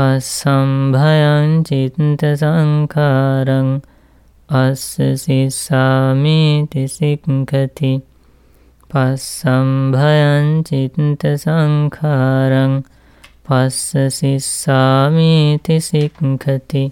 පස්සම්භයං චිත්ත සංකාරං අස්ස සිස්සාමීති සික්ඛති පස්සම්භයං චිත්ත සංඛාරං පස්ස සිස්සාමීති සික්ඛති